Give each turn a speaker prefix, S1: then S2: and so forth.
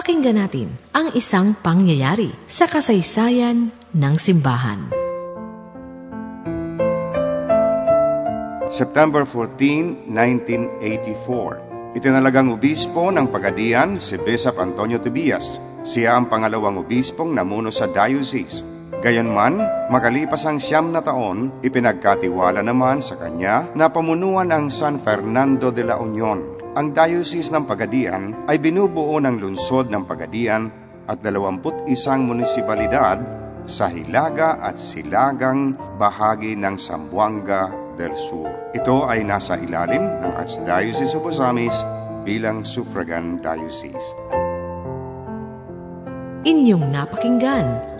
S1: Pakinggan natin ang isang pangyayari sa kasaysayan ng simbahan.
S2: September 14, 1984. Itinalagang obispo ng Pagadian si Bishop Antonio Tobias. Siya ang pangalawang obispong namuno sa diocese. Gayunman, makalipas ang siyam na taon, ipinagkatiwala naman sa kanya na pamunuan ang San Fernando de la Union. Ang diocese ng Pagadian ay binubuo ng lungsod ng Pagadian at 21 munisipalidad sa Hilaga at Silagang bahagi ng Sambuanga del Sur. Ito ay nasa ilalim ng Archdiocese of Osamis bilang suffragan diocese.
S1: Inyong napakinggan